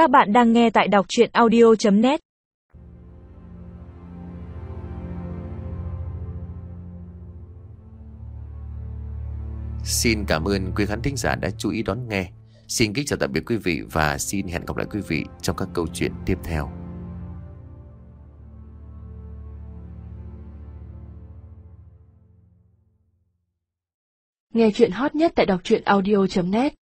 Các bạn đang nghe tại đọc chuyện audio.net Xin cảm ơn quý khán thính giả đã chú ý đón nghe. Xin kính chào tạm biệt quý vị và xin hẹn gặp lại quý vị trong các câu chuyện tiếp theo. Nghe chuyện hot nhất tại đọc truyện audio.net